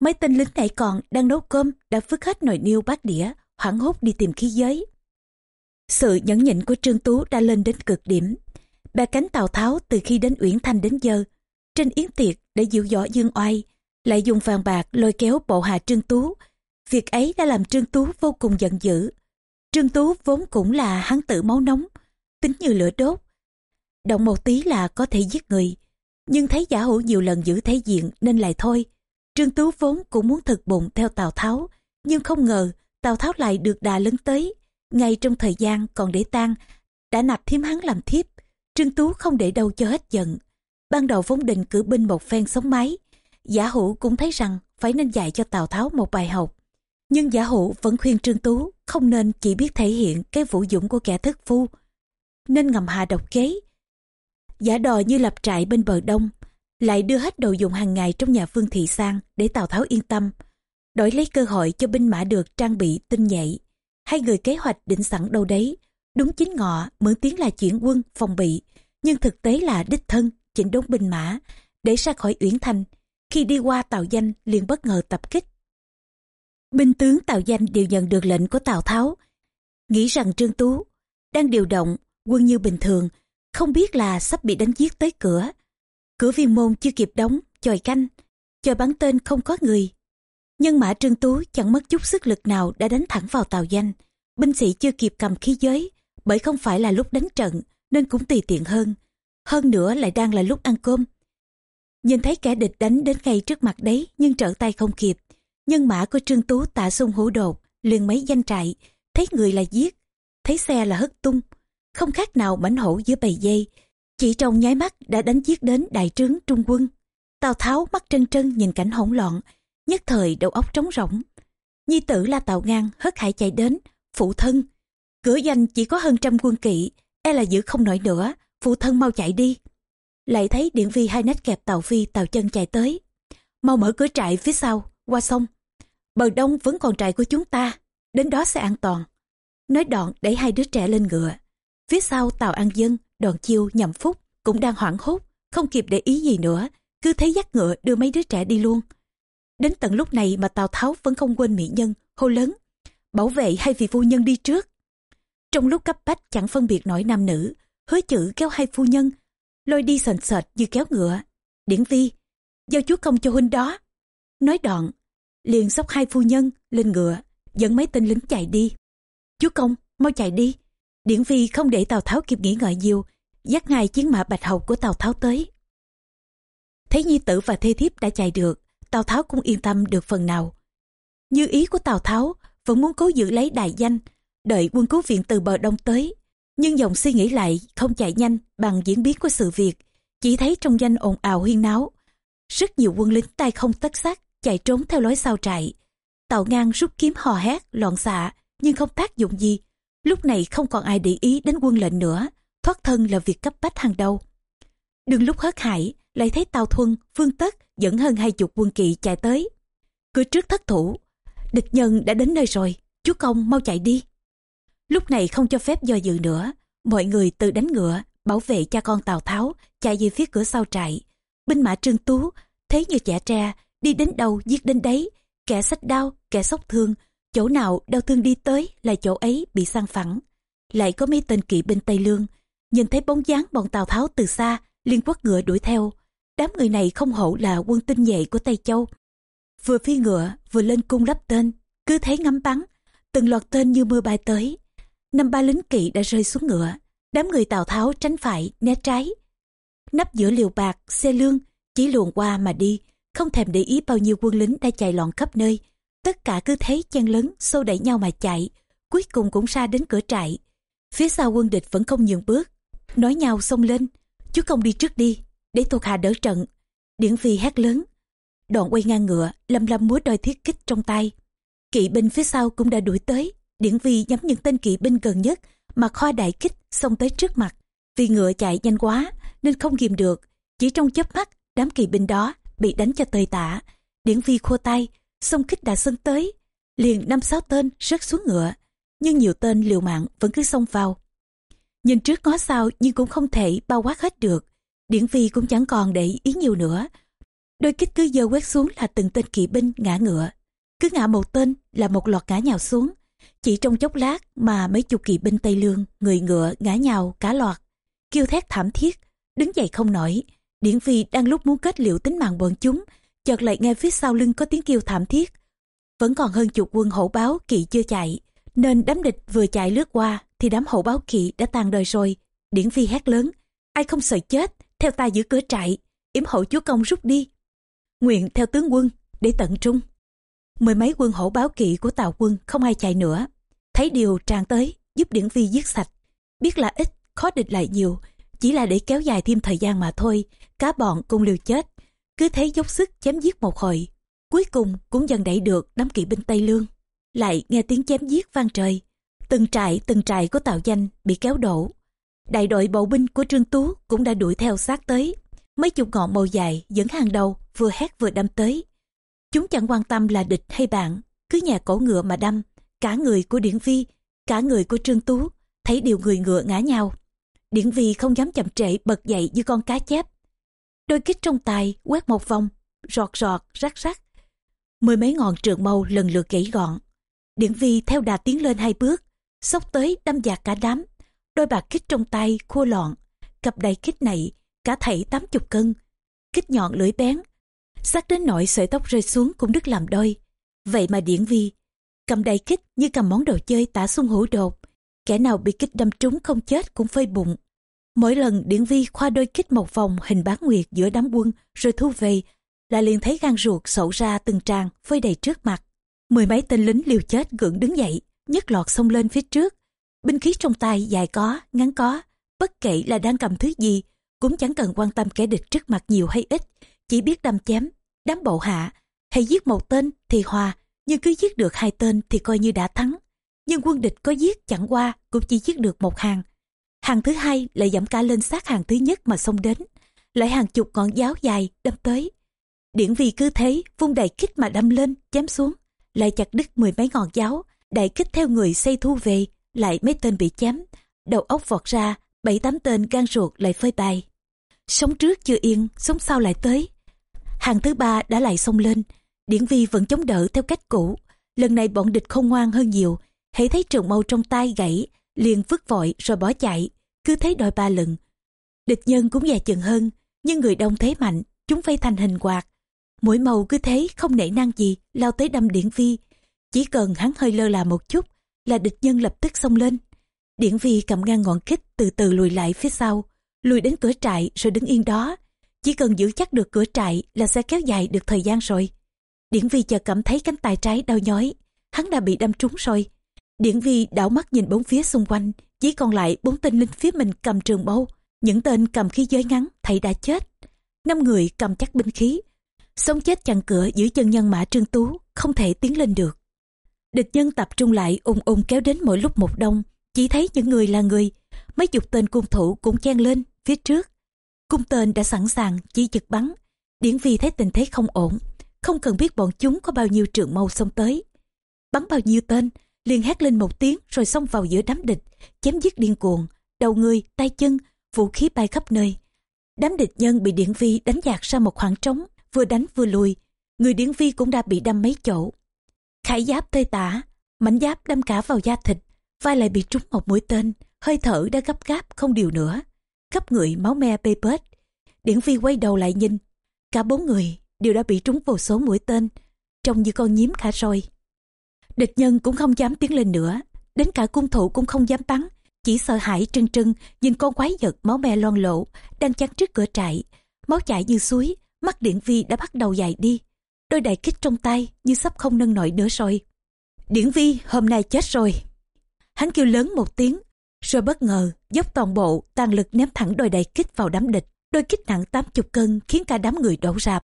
Mấy tên lính nãy còn đang nấu cơm đã vứt hết nồi niêu bát đĩa, hoảng hốt đi tìm khí giới. Sự nhẫn nhịn của Trương Tú đã lên đến cực điểm. Bè cánh Tào Tháo từ khi đến Uyển Thanh đến giờ, trên yến tiệc để dịu dõ dương oai, lại dùng vàng bạc lôi kéo bộ hạ Trương Tú. Việc ấy đã làm Trương Tú vô cùng giận dữ. Trương Tú vốn cũng là hắn tử máu nóng, tính như lửa đốt. Động một tí là có thể giết người, nhưng thấy giả hữu nhiều lần giữ thế diện nên lại thôi. Trương Tú vốn cũng muốn thực bụng theo Tào Tháo, nhưng không ngờ Tào Tháo lại được đà lấn tới. Ngay trong thời gian còn để tan, đã nạp thiếm hắn làm thiếp. Trương Tú không để đâu cho hết giận. Ban đầu vốn định cử binh một phen sống máy, Giả hữu cũng thấy rằng phải nên dạy cho Tào Tháo một bài học. Nhưng giả hữu vẫn khuyên Trương Tú không nên chỉ biết thể hiện cái vũ dũng của kẻ thất phu, nên ngầm hạ độc kế. Giả đò như lập trại bên bờ đông, lại đưa hết đồ dùng hàng ngày trong nhà Phương Thị sang để Tào Tháo yên tâm, đổi lấy cơ hội cho binh mã được trang bị tinh nhạy. Hai người kế hoạch định sẵn đâu đấy, đúng chính ngọ mượn tiếng là chuyển quân phòng bị, nhưng thực tế là đích thân chỉnh đốn binh mã để ra khỏi Uyển Thành khi đi qua Tào Danh liền bất ngờ tập kích. Binh tướng Tào Danh đều nhận được lệnh của Tào Tháo, nghĩ rằng Trương Tú đang điều động quân như bình thường, không biết là sắp bị đánh giết tới cửa. Cửa viên môn chưa kịp đóng, chòi canh, chòi bắn tên không có người. Nhân mã Trương Tú chẳng mất chút sức lực nào đã đánh thẳng vào tàu Danh. Binh sĩ chưa kịp cầm khí giới, bởi không phải là lúc đánh trận nên cũng tùy tiện hơn. Hơn nữa lại đang là lúc ăn cơm, Nhìn thấy kẻ địch đánh đến ngay trước mặt đấy nhưng trở tay không kịp. Nhân mã của Trương Tú tạ xung hữu đột, liền mấy danh trại, thấy người là giết, thấy xe là hất tung. Không khác nào mảnh hổ giữa bầy dây, chỉ trong nháy mắt đã đánh giết đến đại trướng trung quân. Tào Tháo mắt trân trân nhìn cảnh hỗn loạn, nhất thời đầu óc trống rỗng. Nhi tử là Tào Ngang hất hải chạy đến, phụ thân. Cửa danh chỉ có hơn trăm quân kỵ, e là giữ không nổi nữa, phụ thân mau chạy đi lại thấy điện vi hai nách kẹp tàu phi tàu chân chạy tới mau mở cửa trại phía sau qua sông bờ đông vẫn còn trại của chúng ta đến đó sẽ an toàn nói đoạn đẩy hai đứa trẻ lên ngựa phía sau tàu an dân đoàn chiêu nhậm phúc cũng đang hoảng hốt không kịp để ý gì nữa cứ thấy dắt ngựa đưa mấy đứa trẻ đi luôn đến tận lúc này mà tào tháo vẫn không quên mỹ nhân hô lớn bảo vệ hai vị phu nhân đi trước. Trong lúc cấp bách chẳng phân biệt nổi nam nữ, hứa chữ kéo hai phu nhân, lôi đi sền sệt như kéo ngựa. Điển vi, giao chúa công cho huynh đó. Nói đoạn, liền xốc hai phu nhân lên ngựa, dẫn mấy tên lính chạy đi. Chúa công, mau chạy đi. Điển vi không để Tào Tháo kịp nghĩ ngợi nhiều, dắt ngay chiến mã bạch hầu của Tào Tháo tới. Thấy nhi tử và thê thiếp đã chạy được, Tào Tháo cũng yên tâm được phần nào. Như ý của Tào Tháo vẫn muốn cố giữ lấy đại danh, đợi quân cứu viện từ bờ đông tới. Nhưng dòng suy nghĩ lại không chạy nhanh bằng diễn biến của sự việc, chỉ thấy trong danh ồn ào huyên náo. Rất nhiều quân lính tay không tất sát chạy trốn theo lối sau trại. Tào ngang rút kiếm hò hét, loạn xạ, nhưng không tác dụng gì. Lúc này không còn ai để ý đến quân lệnh nữa, thoát thân là việc cấp bách hàng đầu. Đừng lúc hớt hải, lại thấy Tào Thuân, Phương Tất dẫn hơn hai chục quân kỵ chạy tới. Cửa trước thất thủ, địch nhân đã đến nơi rồi, chúa công mau chạy đi. Lúc này không cho phép do dự nữa, mọi người tự đánh ngựa, bảo vệ cha con Tào Tháo, chạy về phía cửa sau trại. Binh mã Trương Tú, thế như trẻ tre, đi đến đâu giết đến đấy, kẻ sách đau, kẻ sốc thương, chỗ nào đau thương đi tới là chỗ ấy bị sang phẳng. Lại có mấy tên kỵ binh Tây Lương, nhìn thấy bóng dáng bọn Tào Tháo từ xa, liên quất ngựa đuổi theo. Đám người này không hổ là quân tinh nhuệ của Tây Châu. Vừa phi ngựa, vừa lên cung lắp tên, cứ thế ngắm bắn, từng loạt tên như mưa bay tới. Năm ba lính kỵ đã rơi xuống ngựa, đám người Tào Tháo tránh phải, né trái. Nắp giữa liều bạc, xe lương, chỉ luồn qua mà đi, không thèm để ý bao nhiêu quân lính đã chạy loạn khắp nơi. Tất cả cứ thấy chen lớn, xô đẩy nhau mà chạy, cuối cùng cũng ra đến cửa trại. Phía sau quân địch vẫn không nhường bước, nói nhau xông lên, chú công đi trước đi, để thuộc hạ đỡ trận. Điển phi hét lớn, đoạn quay ngang ngựa, lâm lâm múa đôi thiết kích trong tay. Kỵ binh phía sau cũng đã đuổi tới, điển vi nhắm những tên kỵ binh gần nhất mà khoa đại kích xông tới trước mặt. Vì ngựa chạy nhanh quá nên không kìm được, chỉ trong chớp mắt đám kỵ binh đó bị đánh cho tơi tả. Điển vi khua tay, sông kích đã sân tới, liền năm sáu tên rớt xuống ngựa, nhưng nhiều tên liều mạng vẫn cứ xông vào. Nhìn trước ngó sau nhưng cũng không thể bao quát hết được. Điển vi cũng chẳng còn để ý nhiều nữa. Đôi kích cứ dơ quét xuống là từng tên kỵ binh ngã ngựa. Cứ ngã một tên là một loạt ngã nhào xuống. Chỉ trong chốc lát mà mấy chục kỵ binh Tây Lương, người ngựa ngã nhào cả loạt. Kêu thét thảm thiết, đứng dậy không nổi. Điển vi đang lúc muốn kết liễu tính mạng bọn chúng, chợt lại nghe phía sau lưng có tiếng kêu thảm thiết. Vẫn còn hơn chục quân hổ báo kỵ chưa chạy, nên đám địch vừa chạy lướt qua thì đám hổ báo kỵ đã tàn đời rồi. Điển phi hét lớn, ai không sợ chết, theo ta giữ cửa trại, yểm hộ chúa công rút đi. Nguyện theo tướng quân, để tận trung. Mười mấy quân hổ báo kỵ của tào quân không ai chạy nữa. Thấy điều tràn tới, giúp Điển phi giết sạch. Biết là ít, khó địch lại nhiều, chỉ là để kéo dài thêm thời gian mà thôi. Cá bọn cùng liều chết, cứ thế dốc sức chém giết một hồi. Cuối cùng cũng dần đẩy được đám kỵ binh Tây Lương. Lại nghe tiếng chém giết vang trời. Từng trại từng trại của Tào danh bị kéo đổ. Đại đội bộ binh của Trương Tú cũng đã đuổi theo sát tới. Mấy chục ngọn màu dài dẫn hàng đầu vừa hét vừa đâm tới. Chúng chẳng quan tâm là địch hay bạn, cứ nhà cổ ngựa mà đâm. Cả người của Điển Vi, cả người của Trương Tú, thấy điều người ngựa ngã nhau. Điển Vi không dám chậm trễ bật dậy như con cá chép. Đôi kích trong tay quét một vòng, rọt rọt, rắc rắc. Mười mấy ngọn trường mâu lần lượt gãy gọn. Điển Vi theo đà tiến lên hai bước, xốc tới đâm dạt cả đám. Đôi bạc kích trong tay khua lọn, cặp đầy kích này cả thảy tám chục cân. Kích nhọn lưỡi bén, sắc đến nỗi sợi tóc rơi xuống cũng đứt làm đôi. Vậy mà điển vi, cầm đầy kích như cầm món đồ chơi tả xung hữu đột. Kẻ nào bị kích đâm trúng không chết cũng phơi bụng. Mỗi lần điển vi khoa đôi kích một vòng hình bán nguyệt giữa đám quân rồi thu về là liền thấy gan ruột sậu ra từng tràng phơi đầy trước mặt. Mười mấy tên lính liều chết gượng đứng dậy, nhấc lọt xông lên phía trước. Binh khí trong tay dài có, ngắn có, bất kể là đang cầm thứ gì, cũng chẳng cần quan tâm kẻ địch trước mặt nhiều hay ít, chỉ biết đâm chém, đám bộ hạ, hay giết một tên thì hòa, nhưng cứ giết được hai tên thì coi như đã thắng. Nhưng quân địch có giết chẳng qua cũng chỉ giết được một hàng. Hàng thứ hai lại giảm cả lên sát hàng thứ nhất mà xông đến, lại hàng chục ngọn giáo dài đâm tới. Điển vi cứ thế vung đại kích mà đâm lên, chém xuống, lại chặt đứt mười mấy ngọn giáo, đại kích theo người xây thu về, lại mấy tên bị chém, đầu óc vọt ra, bảy tám tên gan ruột lại phơi bài. Sống trước chưa yên, sống sau lại tới. Hàng thứ ba đã lại xông lên, Điển Vi vẫn chống đỡ theo cách cũ, lần này bọn địch không ngoan hơn nhiều. Hãy thấy trường mâu trong tay gãy liền vứt vội rồi bỏ chạy, cứ thấy đòi ba lần. Địch nhân cũng dè chừng hơn, nhưng người đông thế mạnh, chúng vây thành hình quạt. Mũi màu cứ thế, không nể năng gì, lao tới đâm điển vi chỉ cần hắn hơi lơ là một chút, là địch nhân lập tức xông lên. Điển vi cầm ngang ngọn kích từ từ lùi lại phía sau, lùi đến cửa trại rồi đứng yên đó. Chỉ cần giữ chắc được cửa trại là sẽ kéo dài được thời gian rồi. Điển vi chợt cảm thấy cánh tay trái đau nhói, hắn đã bị đâm trúng rồi điển vi đảo mắt nhìn bốn phía xung quanh, chỉ còn lại bốn tên lính phía mình cầm trường mâu những tên cầm khí giới ngắn, thầy đã chết. Năm người cầm chắc binh khí. Sống chết chặn cửa giữ chân nhân mã trương tú, không thể tiến lên được. Địch nhân tập trung lại ung ung kéo đến mỗi lúc một đông. Chỉ thấy những người là người. Mấy chục tên cung thủ cũng chen lên phía trước. Cung tên đã sẵn sàng, chỉ chực bắn. Điển vi thấy tình thế không ổn. Không cần biết bọn chúng có bao nhiêu trường mâu xông tới. Bắn bao nhiêu tên liền hét lên một tiếng rồi xông vào giữa đám địch, chém giết điên cuồng, đầu người, tay chân, vũ khí bay khắp nơi. Đám địch nhân bị điển vi đánh dạt ra một khoảng trống, vừa đánh vừa lùi. Người điển vi cũng đã bị đâm mấy chỗ. Khải giáp tơi tả, mảnh giáp đâm cả vào da thịt, vai lại bị trúng một mũi tên, hơi thở đã gấp gáp không điều nữa. Khắp người máu me bê bết. Điển vi quay đầu lại nhìn, cả bốn người đều đã bị trúng vô số mũi tên, trông như con nhím khả rồi địch nhân cũng không dám tiến lên nữa. Đến cả cung thủ cũng không dám bắn. Chỉ sợ hãi trưng trưng, nhìn con quái vật máu me loang lộ đang chắn trước cửa trại. Máu chảy như suối, mắt điển vi đã bắt đầu dài đi. Đôi đại kích trong tay như sắp không nâng nổi nữa rồi. Điển vi, hôm nay chết rồi. Hắn kêu lớn một tiếng, rồi bất ngờ dốc toàn bộ tàn lực ném thẳng đôi đại kích vào đám địch. Đôi kích nặng 80 cân khiến cả đám người đổ rạp.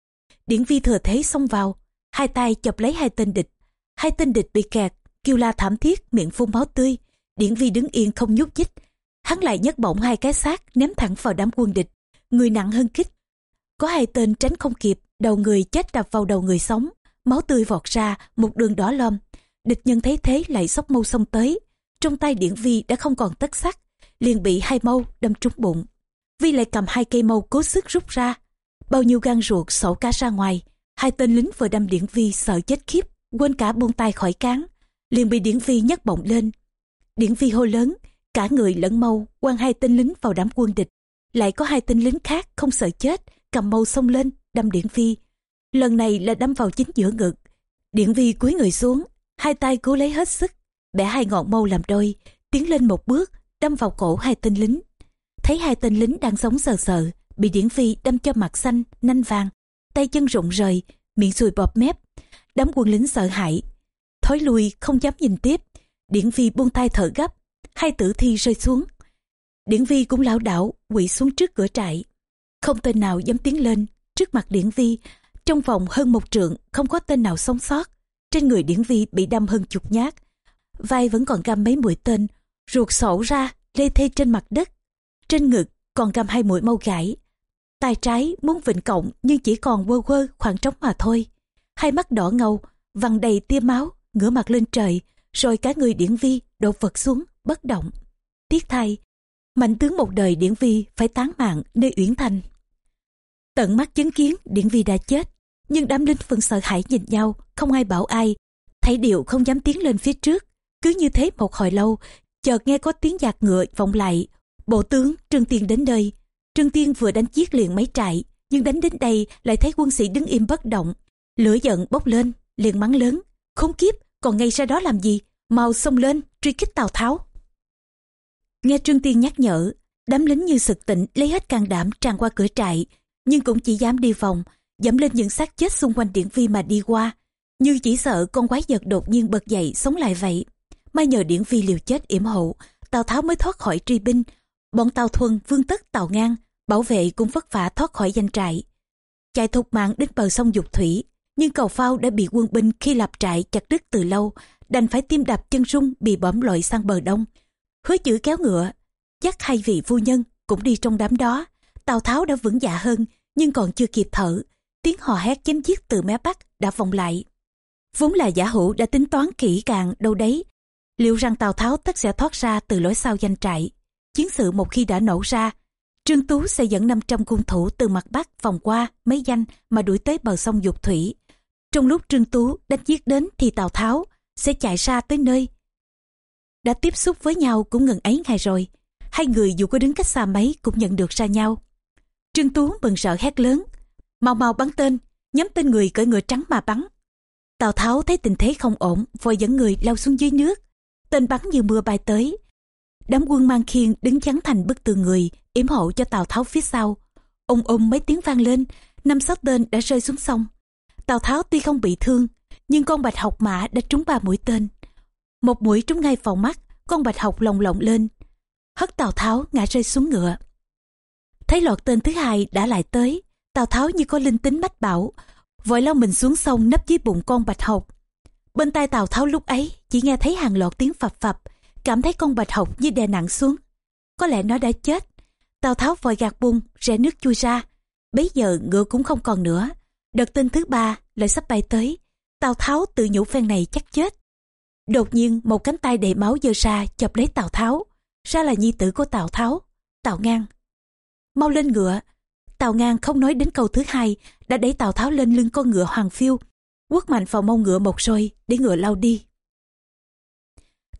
Điển vi thừa thế xông vào, hai tay chọc lấy hai tên địch hai tên địch bị kẹt, kêu la thảm thiết, miệng phun máu tươi. Điển vi đứng yên không nhúc nhích. Hắn lại nhấc bổng hai cái xác, ném thẳng vào đám quân địch. Người nặng hơn kích có hai tên tránh không kịp, đầu người chết đập vào đầu người sống. Máu tươi vọt ra, một đường đỏ lom. Địch nhân thấy thế lại sóc mâu xông tới. Trong tay điển vi đã không còn tất sắc liền bị hai mâu đâm trúng bụng. Vi lại cầm hai cây mâu cố sức rút ra. Bao nhiêu gan ruột sổ cả ra ngoài, hai tên lính vừa đâm điển vi sợ chết khiếp quên cả buông tay khỏi cán, liền bị điển vi nhấc bổng lên. Điển vi hô lớn, cả người lẫn mâu quăng hai tên lính vào đám quân địch. Lại có hai tên lính khác không sợ chết, cầm mâu xông lên, đâm điển vi lần này là đâm vào chính giữa ngực. Điển vi cúi người xuống, hai tay cố lấy hết sức, bẻ hai ngọn mâu làm đôi, tiến lên một bước, đâm vào cổ hai tên lính. Thấy hai tên lính đang sống sờ sờ, bị điển vi đâm cho mặt xanh, nanh vàng, tay chân rụng rời, miệng sùi bọt mép đám quân lính sợ hãi. Thối lui không dám nhìn tiếp. Điển vi buông tay thở gấp. Hai tử thi rơi xuống. Điển vi cũng lão đảo quỵ xuống trước cửa trại. Không tên nào dám tiến lên trước mặt điển vi. Trong vòng hơn một trượng, không có tên nào sống sót. Trên người điển vi bị đâm hơn chục nhát. Vai vẫn còn găm mấy mũi tên, ruột sổ ra, lê thê trên mặt đất. Trên ngực còn găm hai mũi mau gãi. Tay trái muốn vịnh cộng nhưng chỉ còn quơ quơ khoảng trống mà thôi hai mắt đỏ ngầu, vằn đầy tia máu, ngửa mặt lên trời, rồi cả người điển vi đổ vật xuống, bất động. Tiếc thay mạnh tướng một đời điển vi phải tán mạng nơi uyển thành. Tận mắt chứng kiến điển vi đã chết, nhưng đám linh vẫn sợ hãi nhìn nhau, không ai bảo ai. Thấy điệu không dám tiến lên phía trước, cứ như thế một hồi lâu, chợt nghe có tiếng giạc ngựa vọng lại. Bộ tướng trương tiên đến đây trương tiên vừa đánh giết liền mấy trại, nhưng đánh đến đây lại thấy quân sĩ đứng im bất động lửa giận bốc lên, liền mắng lớn, khốn kiếp, còn ngay ra đó làm gì? Mau xông lên, truy kích tào tháo. Nghe trương tiên nhắc nhở, đám lính như sực tỉnh lấy hết can đảm tràn qua cửa trại, nhưng cũng chỉ dám đi vòng, dẫm lên những xác chết xung quanh điển vi mà đi qua. Như chỉ sợ con quái vật đột nhiên bật dậy sống lại vậy. May nhờ điển vi liều chết yểm hộ, tào tháo mới thoát khỏi truy binh. Bọn tào thuần, vương tất, tào ngang bảo vệ cũng vất vả thoát khỏi danh trại. Chạy thục mạng đến bờ sông dục thủy nhưng cầu phao đã bị quân binh khi lập trại chặt đứt từ lâu, đành phải tim đạp chân rung bị bõm lội sang bờ đông. Hứa chữ kéo ngựa, dắt hai vị phu nhân cũng đi trong đám đó. Tào tháo đã vững dạ hơn, nhưng còn chưa kịp thở. Tiếng hò hét chém giết từ mé bắc đã vọng lại. Vốn là giả hữu đã tính toán kỹ càng đâu đấy. Liệu rằng tào tháo tất sẽ thoát ra từ lối sau danh trại? Chiến sự một khi đã nổ ra, trương tú sẽ dẫn 500 cung thủ từ mặt bắc vòng qua mấy danh mà đuổi tới bờ sông dục thủy trong lúc trương tú đánh giết đến thì tào tháo sẽ chạy ra tới nơi. Đã tiếp xúc với nhau cũng ngần ấy ngày rồi. Hai người dù có đứng cách xa mấy cũng nhận được ra nhau. Trương Tú mừng sợ hét lớn. Mau mau bắn tên, nhắm tên người cởi ngựa trắng mà bắn. Tào Tháo thấy tình thế không ổn, vội dẫn người lao xuống dưới nước. Tên bắn như mưa bay tới. Đám quân mang khiên đứng chắn thành bức tường người, yểm hộ cho Tào Tháo phía sau. ông ôm mấy tiếng vang lên, năm sáu tên đã rơi xuống sông. Tào Tháo tuy không bị thương, nhưng con bạch học mã đã trúng ba mũi tên. Một mũi trúng ngay vào mắt, con bạch học lồng lộng lên. Hất Tào Tháo ngã rơi xuống ngựa. Thấy lọt tên thứ hai đã lại tới, Tào Tháo như có linh tính mách bảo, vội lao mình xuống sông nấp dưới bụng con bạch học. Bên tai Tào Tháo lúc ấy chỉ nghe thấy hàng loạt tiếng phập phập, cảm thấy con bạch học như đè nặng xuống. Có lẽ nó đã chết. Tào Tháo vội gạt bung, rẽ nước chui ra. Bấy giờ ngựa cũng không còn nữa. Đợt tên thứ ba lại sắp bay tới. Tào Tháo tự nhủ phen này chắc chết. Đột nhiên một cánh tay đầy máu giơ ra chọc lấy Tào Tháo. Ra là nhi tử của Tào Tháo, Tào Ngang. Mau lên ngựa. Tào Ngang không nói đến câu thứ hai, đã đẩy Tào Tháo lên lưng con ngựa hoàng phiêu, quất mạnh vào mông ngựa một rồi để ngựa lao đi.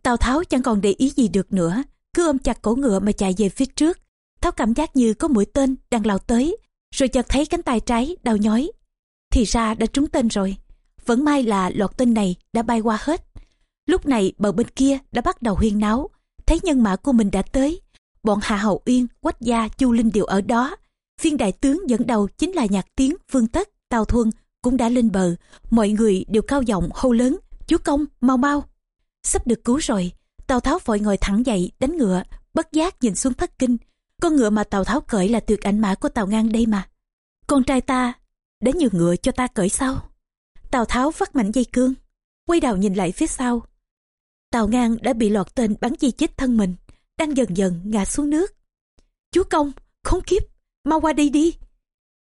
Tào Tháo chẳng còn để ý gì được nữa, cứ ôm chặt cổ ngựa mà chạy về phía trước. Tháo cảm giác như có mũi tên đang lao tới, rồi chợt thấy cánh tay trái đau nhói. Thì ra đã trúng tên rồi. Vẫn may là lọt tên này đã bay qua hết. Lúc này bờ bên kia đã bắt đầu huyên náo, thấy nhân mã của mình đã tới. Bọn Hạ Hậu Uyên, Quách Gia, Chu Linh đều ở đó. Viên đại tướng dẫn đầu chính là Nhạc Tiến, Vương Tất, Tào Thuân cũng đã lên bờ. Mọi người đều cao giọng hô lớn, chúa công, mau mau. Sắp được cứu rồi, Tào Tháo vội ngồi thẳng dậy, đánh ngựa, bất giác nhìn xuống thất kinh. Con ngựa mà Tào Tháo cởi là tuyệt ảnh mã của Tào Ngang đây mà. Con trai ta, để nhường ngựa cho ta cởi sau. Tào Tháo vắt mạnh dây cương, quay đầu nhìn lại phía sau. Tào Ngang đã bị lọt tên bắn chi chết thân mình, đang dần dần ngã xuống nước. Chúa công, khốn kiếp, mau qua đây đi.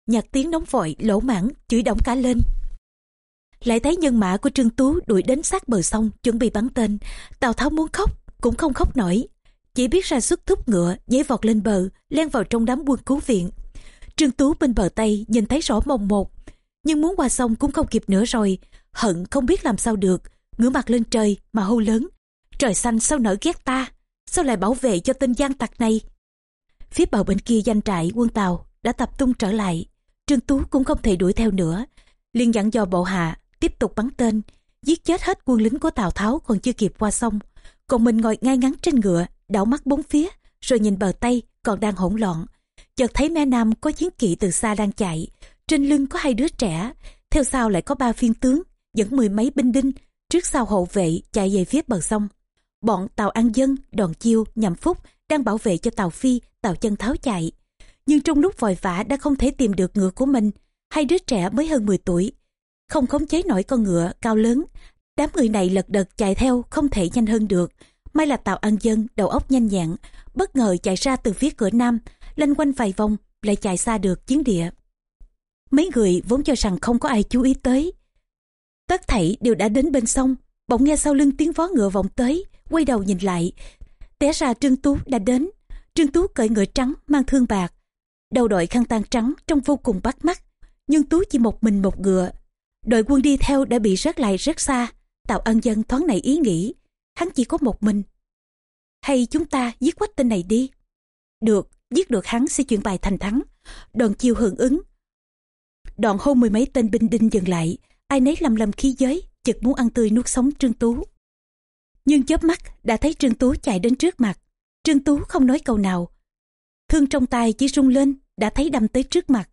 Nhạc tiếng nóng vội, lỗ mãn, chửi động cả lên. Lại thấy nhân mã của Trương Tú đuổi đến sát bờ sông, chuẩn bị bắn tên. Tào Tháo muốn khóc, cũng không khóc nổi. Chỉ biết ra sức thúc ngựa, nhảy vọt lên bờ, len vào trong đám quân cứu viện. Trương Tú bên bờ Tây nhìn thấy rõ mồng một, nhưng muốn qua sông cũng không kịp nữa rồi. Hận không biết làm sao được, ngửa mặt lên trời mà hô lớn. Trời xanh sao nở ghét ta, sao lại bảo vệ cho tên gian tặc này. Phía bờ bên kia danh trại quân Tàu đã tập trung trở lại. Trương Tú cũng không thể đuổi theo nữa. liền dặn dò bộ hạ tiếp tục bắn tên, giết chết hết quân lính của Tào Tháo còn chưa kịp qua sông. Còn mình ngồi ngay ngắn trên ngựa, đảo mắt bốn phía, rồi nhìn bờ Tây còn đang hỗn loạn. Chợt thấy mé Nam có chiến kỵ từ xa đang chạy, trên lưng có hai đứa trẻ, theo sau lại có ba phiên tướng, dẫn mười mấy binh đinh, trước sau hậu vệ chạy về phía bờ sông. Bọn Tàu An Dân, Đòn Chiêu, Nhậm Phúc đang bảo vệ cho Tàu Phi, Tàu Chân Tháo chạy. Nhưng trong lúc vội vã đã không thể tìm được ngựa của mình, hai đứa trẻ mới hơn 10 tuổi. Không khống chế nổi con ngựa cao lớn, đám người này lật đật chạy theo không thể nhanh hơn được. May là Tàu An Dân đầu óc nhanh nhẹn, bất ngờ chạy ra từ phía cửa nam, lanh quanh vài vòng lại chạy xa được chiến địa. Mấy người vốn cho rằng không có ai chú ý tới. Tất thảy đều đã đến bên sông, bỗng nghe sau lưng tiếng vó ngựa vọng tới, quay đầu nhìn lại. Té ra Trương Tú đã đến. Trương Tú cởi ngựa trắng mang thương bạc. Đầu đội khăn tang trắng trông vô cùng bắt mắt. Nhưng Tú chỉ một mình một ngựa. Đội quân đi theo đã bị rớt lại rất xa. Tạo ân dân thoáng này ý nghĩ. Hắn chỉ có một mình. Hay chúng ta giết quách tên này đi. Được, giết được hắn sẽ chuyển bài thành thắng. Đoàn chiêu hưởng ứng. Đoạn hôn mười mấy tên binh đinh dừng lại. Ai nấy lầm lầm khí giới, chực muốn ăn tươi nuốt sống Trương Tú nhưng chớp mắt đã thấy Trương Tú chạy đến trước mặt. Trương Tú không nói câu nào. Thương trong tay chỉ rung lên, đã thấy đâm tới trước mặt.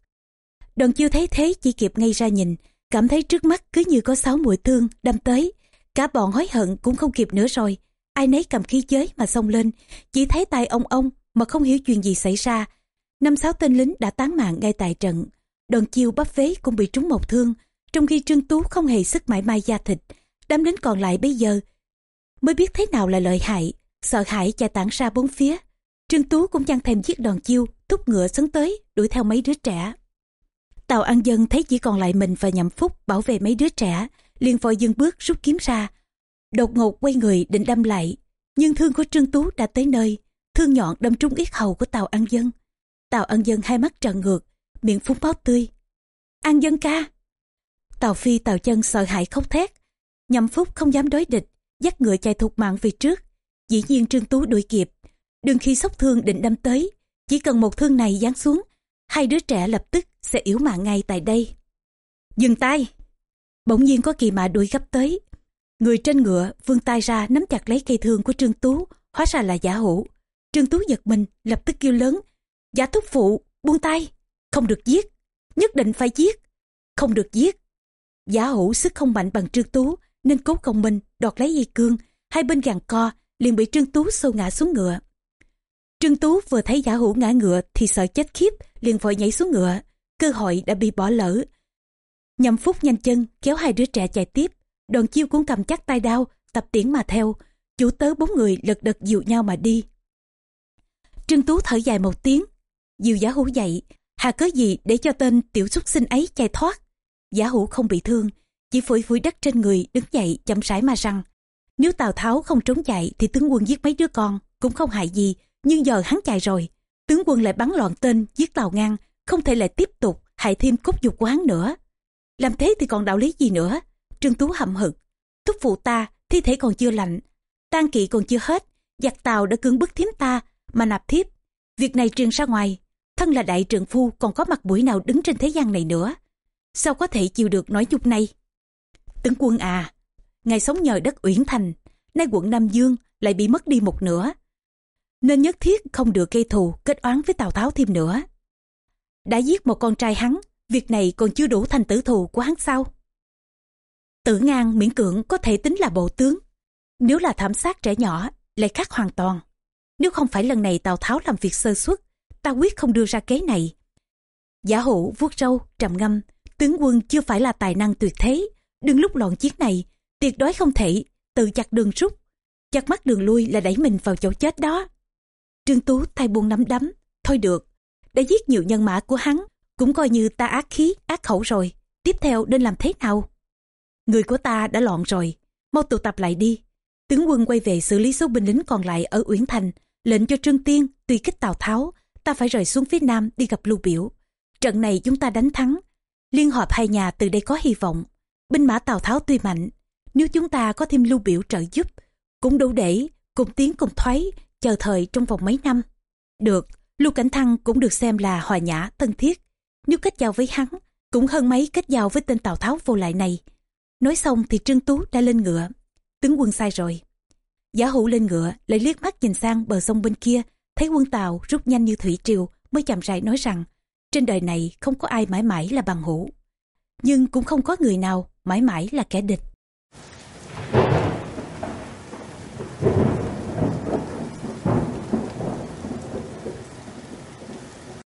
Đoàn chiêu thấy thế chỉ kịp ngay ra nhìn, cảm thấy trước mắt cứ như có sáu mũi thương đâm tới. Cả bọn hối hận cũng không kịp nữa rồi. Ai nấy cầm khí giới mà xông lên, chỉ thấy tay ông ông mà không hiểu chuyện gì xảy ra. Năm sáu tên lính đã tán mạng ngay tại trận. Đoàn chiêu bắp vế cũng bị trúng một thương, trong khi Trương Tú không hề sức mãi mai da thịt. Đám lính còn lại bây giờ mới biết thế nào là lợi hại sợ hãi chạy tản ra bốn phía trương tú cũng chẳng thèm giết đòn chiêu thúc ngựa sấn tới đuổi theo mấy đứa trẻ tàu an dân thấy chỉ còn lại mình và nhậm phúc bảo vệ mấy đứa trẻ liền vội dừng bước rút kiếm ra đột ngột quay người định đâm lại nhưng thương của trương tú đã tới nơi thương nhọn đâm trúng yết hầu của tàu an dân. Tàu an dân hai mắt tràn ngược, miệng phun máu tươi. An dân ca! Tàu phi tàu chân sợ hãi khóc thét. Nhậm phúc không dám đối địch, dắt ngựa chạy thục mạng về trước. Dĩ nhiên trương tú đuổi kịp. Đừng khi sốc thương định đâm tới, chỉ cần một thương này giáng xuống, hai đứa trẻ lập tức sẽ yếu mạng ngay tại đây. Dừng tay! Bỗng nhiên có kỳ mạ đuổi gấp tới. Người trên ngựa vươn tay ra nắm chặt lấy cây thương của trương tú, hóa ra là giả hữu trương tú giật mình lập tức kêu lớn, giả thúc phụ, buông tay, không được giết, nhất định phải giết, không được giết. Giả hữu sức không mạnh bằng trương tú, nên cố công minh đọt lấy dây cương, hai bên gàn co liền bị trương tú sâu ngã xuống ngựa. Trương tú vừa thấy giả hữu ngã ngựa thì sợ chết khiếp, liền vội nhảy xuống ngựa, cơ hội đã bị bỏ lỡ. Nhậm phúc nhanh chân kéo hai đứa trẻ chạy tiếp, đoàn chiêu cũng cầm chắc tay đao, tập tiễn mà theo, chủ tớ bốn người lật đật dịu nhau mà đi trương tú thở dài một tiếng. Dìu giả hữu dậy, hà cớ gì để cho tên tiểu xuất sinh ấy chạy thoát? Giả hữu không bị thương, chỉ phủi phủi đất trên người, đứng dậy chậm rãi mà rằng nếu tào tháo không trốn chạy thì tướng quân giết mấy đứa con cũng không hại gì, nhưng giờ hắn chạy rồi, tướng quân lại bắn loạn tên, giết tào ngang, không thể lại tiếp tục hại thêm cốt dục của hắn nữa. Làm thế thì còn đạo lý gì nữa? Trương tú hậm hực, thúc phụ ta, thi thể còn chưa lạnh tang kỵ còn chưa hết, giặc tàu đã cưỡng bức thiếm ta mà nạp thiếp. Việc này truyền ra ngoài, thân là đại trượng phu còn có mặt mũi nào đứng trên thế gian này nữa? Sao có thể chịu được nói nhục này? Tướng quân à ngài sống nhờ đất uyển thành, nay quận nam dương lại bị mất đi một nửa. Nên nhất thiết không được gây thù, kết oán với tào tháo thêm nữa. Đã giết một con trai hắn, việc này còn chưa đủ thành tử thù của hắn sao? Tử ngang miễn cưỡng có thể tính là bộ tướng, nếu là thảm sát trẻ nhỏ, lại khác hoàn toàn nếu không phải lần này tào tháo làm việc sơ suất, ta quyết không đưa ra kế này. Giả hữu vuốt râu, trầm ngâm, tướng quân chưa phải là tài năng tuyệt thế. Đừng lúc loạn chiến này, tuyệt đối không thể tự chặt đường rút. Chặt mắt đường lui là đẩy mình vào chỗ chết đó. Trương tú thay buông nắm đấm, thôi được, đã giết nhiều nhân mã của hắn, cũng coi như ta ác khí, ác khẩu rồi. Tiếp theo nên làm thế nào? Người của ta đã loạn rồi, mau tụ tập lại đi. Tướng quân quay về xử lý số binh lính còn lại ở uyển thành lệnh cho trương tiên tùy kích tào tháo, ta phải rời xuống phía nam đi gặp lưu biểu. Trận này chúng ta đánh thắng. Liên hợp hai nhà từ đây có hy vọng. Binh mã tào tháo tuy mạnh, nếu chúng ta có thêm lưu biểu trợ giúp, cũng đủ để cùng tiến cùng thoái, chờ thời trong vòng mấy năm. Được, lưu cảnh thăng cũng được xem là hòa nhã, thân thiết. Nếu kết giao với hắn, cũng hơn mấy kết giao với tên tào tháo vô lại này. Nói xong thì trương tú đã lên ngựa. Tướng quân sai rồi giả hữu lên ngựa, lại liếc mắt nhìn sang bờ sông bên kia, thấy quân tàu rút nhanh như thủy triều, mới chậm rãi nói rằng, trên đời này không có ai mãi mãi là bằng hữu, nhưng cũng không có người nào mãi mãi là kẻ địch.